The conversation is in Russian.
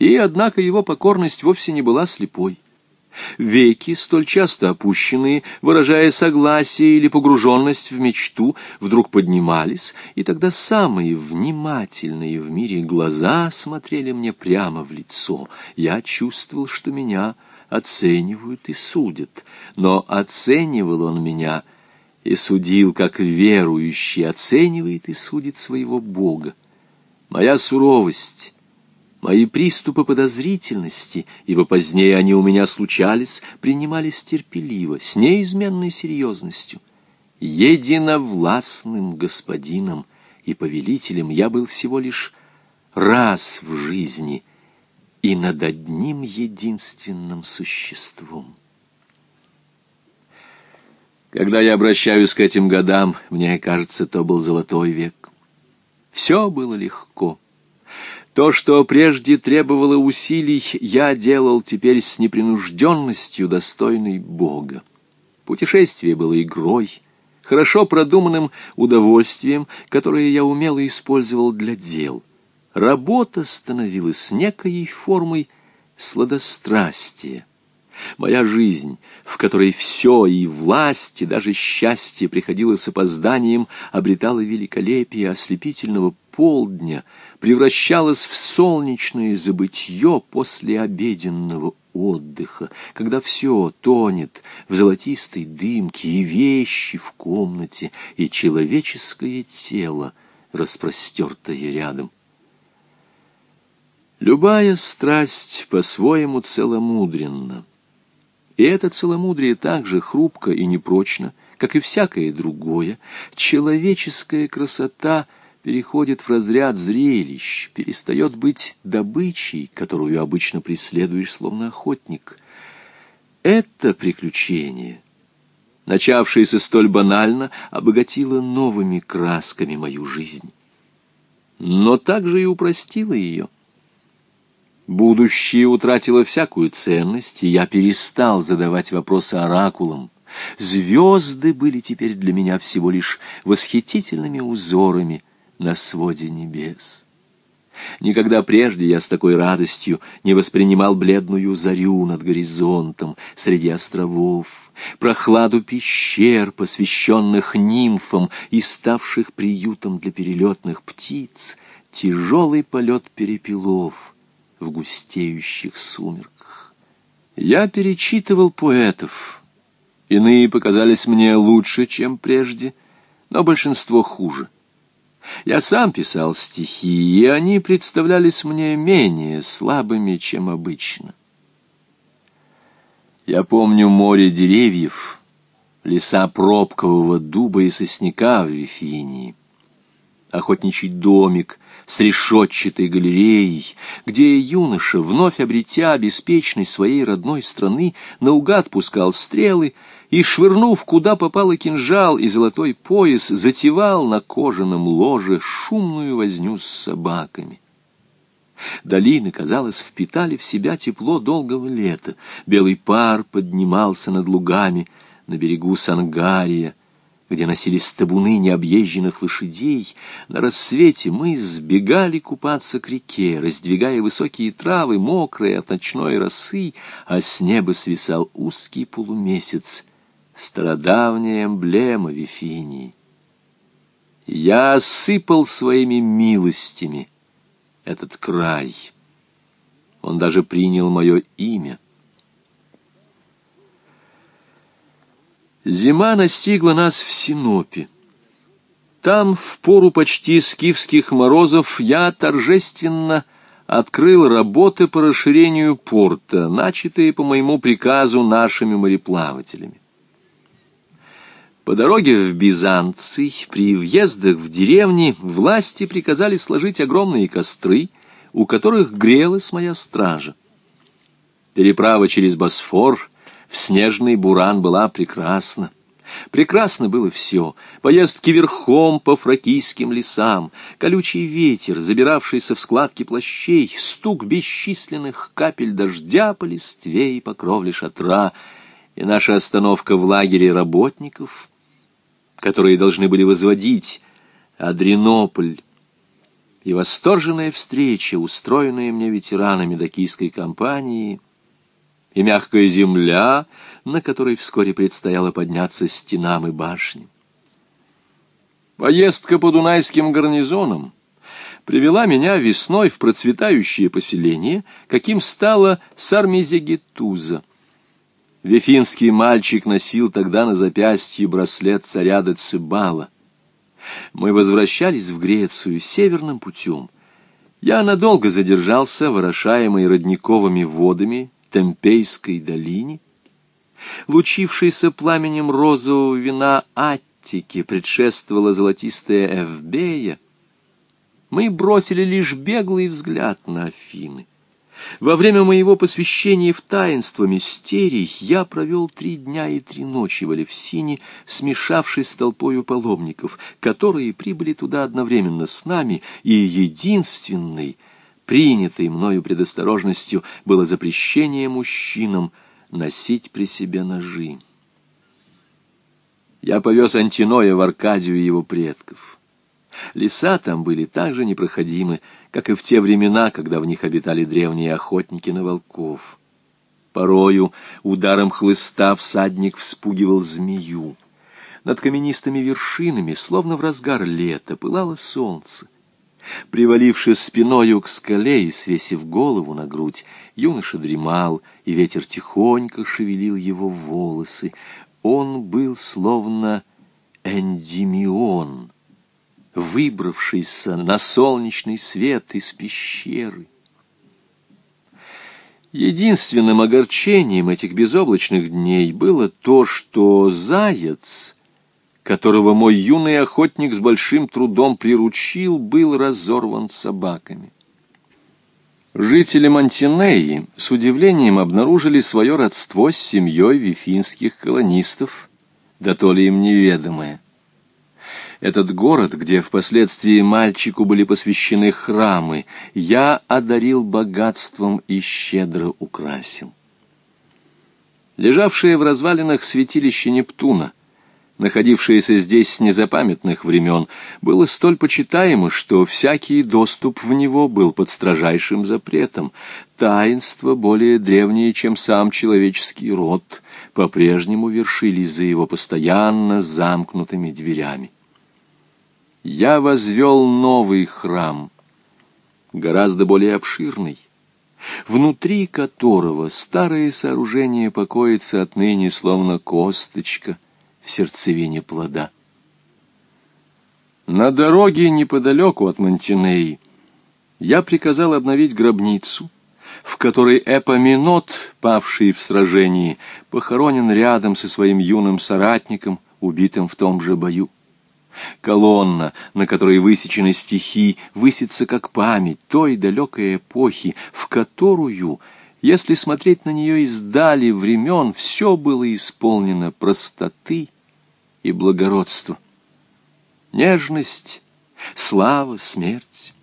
И, однако, его покорность вовсе не была слепой. Веки, столь часто опущенные, выражая согласие или погруженность в мечту, вдруг поднимались, и тогда самые внимательные в мире глаза смотрели мне прямо в лицо. Я чувствовал, что меня оценивают и судят, но оценивал он меня и судил, как верующий оценивает и судит своего Бога. Моя суровость Мои приступы подозрительности, ибо позднее они у меня случались, принимались терпеливо, с неизменной серьезностью. Единовластным господином и повелителем я был всего лишь раз в жизни и над одним единственным существом. Когда я обращаюсь к этим годам, мне кажется, то был золотой век. Все было легко. То, что прежде требовало усилий, я делал теперь с непринужденностью, достойной Бога. Путешествие было игрой, хорошо продуманным удовольствием, которое я умело использовал для дел. Работа становилась некой формой сладострастия. Моя жизнь, в которой все, и власть, и даже счастье приходило с опозданием, обретала великолепие ослепительного полдня, превращалась в солнечное забытье после обеденного отдыха, когда все тонет в золотистой дымке, и вещи в комнате, и человеческое тело, распростертое рядом. Любая страсть по-своему целомудренна. И это целомудрие так же хрупко и непрочно, как и всякое другое. Человеческая красота переходит в разряд зрелищ, перестает быть добычей, которую обычно преследуешь, словно охотник. Это приключение, начавшееся столь банально, обогатило новыми красками мою жизнь. Но также и упростило ее. Будущее утратило всякую ценность, и я перестал задавать вопросы оракулам. Звезды были теперь для меня всего лишь восхитительными узорами на своде небес. Никогда прежде я с такой радостью не воспринимал бледную зарю над горизонтом среди островов, прохладу пещер, посвященных нимфам и ставших приютом для перелетных птиц, тяжелый полет перепелов — в густеющих сумерках. Я перечитывал поэтов. Иные показались мне лучше, чем прежде, но большинство хуже. Я сам писал стихи, и они представлялись мне менее слабыми, чем обычно. Я помню море деревьев, леса пробкового дуба и сосняка в Вифинии, охотничий домик — с решетчатой галереей, где юноша, вновь обретя беспечность своей родной страны, наугад пускал стрелы и, швырнув куда попало кинжал и золотой пояс, затевал на кожаном ложе шумную возню с собаками. Долины, казалось, впитали в себя тепло долгого лета. Белый пар поднимался над лугами на берегу Сангария, где носились табуны необъезженных лошадей, на рассвете мы сбегали купаться к реке, раздвигая высокие травы, мокрые от ночной росы, а с неба свисал узкий полумесяц, стародавняя эмблема Вифинии. Я осыпал своими милостями этот край. Он даже принял мое имя — Зима настигла нас в Синопе. Там, в пору почти скифских морозов, я торжественно открыл работы по расширению порта, начатые по моему приказу нашими мореплавателями. По дороге в Бизанций, при въездах в деревни, власти приказали сложить огромные костры, у которых грелась моя стража. Переправа через Босфор в снежный буран была прекрасна. Прекрасно было все. Поездки верхом по фракийским лесам, колючий ветер, забиравшийся в складки плащей, стук бесчисленных капель дождя по листве и по кровле шатра, и наша остановка в лагере работников, которые должны были возводить Адренополь. и восторженная встреча, устроенная мне ветеранами докийской компании, и мягкая земля, на которой вскоре предстояло подняться стенам и башням. Поездка по Дунайским гарнизонам привела меня весной в процветающее поселение, каким стало Сармизегетуза. Вефинский мальчик носил тогда на запястье браслет царя Децибала. Мы возвращались в Грецию северным путем. Я надолго задержался в орошаемой родниковыми водами Темпейской долине. Лучившийся пламенем розового вина Аттики предшествовала золотистая Эвбея. Мы бросили лишь беглый взгляд на Афины. Во время моего посвящения в таинство мистерий я провел три дня и три ночи в Алевсине, смешавшись с толпою паломников, которые прибыли туда одновременно с нами, и единственной, принятой мною предосторожностью, было запрещение мужчинам носить при себе ножи. Я повез Антиноя в Аркадию его предков. Леса там были так же непроходимы, как и в те времена, когда в них обитали древние охотники на волков. Порою ударом хлыста всадник вспугивал змею. Над каменистыми вершинами, словно в разгар лета, пылало солнце. Привалившись спиною к скале и свесив голову на грудь, юноша дремал, и ветер тихонько шевелил его волосы. Он был словно эндимион — выбравшийся на солнечный свет из пещеры. Единственным огорчением этих безоблачных дней было то, что заяц, которого мой юный охотник с большим трудом приручил, был разорван собаками. Жители Монтинеи с удивлением обнаружили свое родство с семьей вифинских колонистов, да то ли им неведомое. Этот город, где впоследствии мальчику были посвящены храмы, я одарил богатством и щедро украсил. Лежавшее в развалинах святилище Нептуна, находившееся здесь с незапамятных времен, было столь почитаемо, что всякий доступ в него был под строжайшим запретом. Таинства, более древние, чем сам человеческий род, по-прежнему вершились за его постоянно замкнутыми дверями я возвел новый храм, гораздо более обширный, внутри которого старое сооружение покоится отныне словно косточка в сердцевине плода. На дороге неподалеку от Монтинеи я приказал обновить гробницу, в которой Эпоминот, павший в сражении, похоронен рядом со своим юным соратником, убитым в том же бою. Колонна, на которой высечены стихи, высится как память той далекой эпохи, в которую, если смотреть на нее издали времен, все было исполнено простоты и благородства. Нежность, слава, смерть.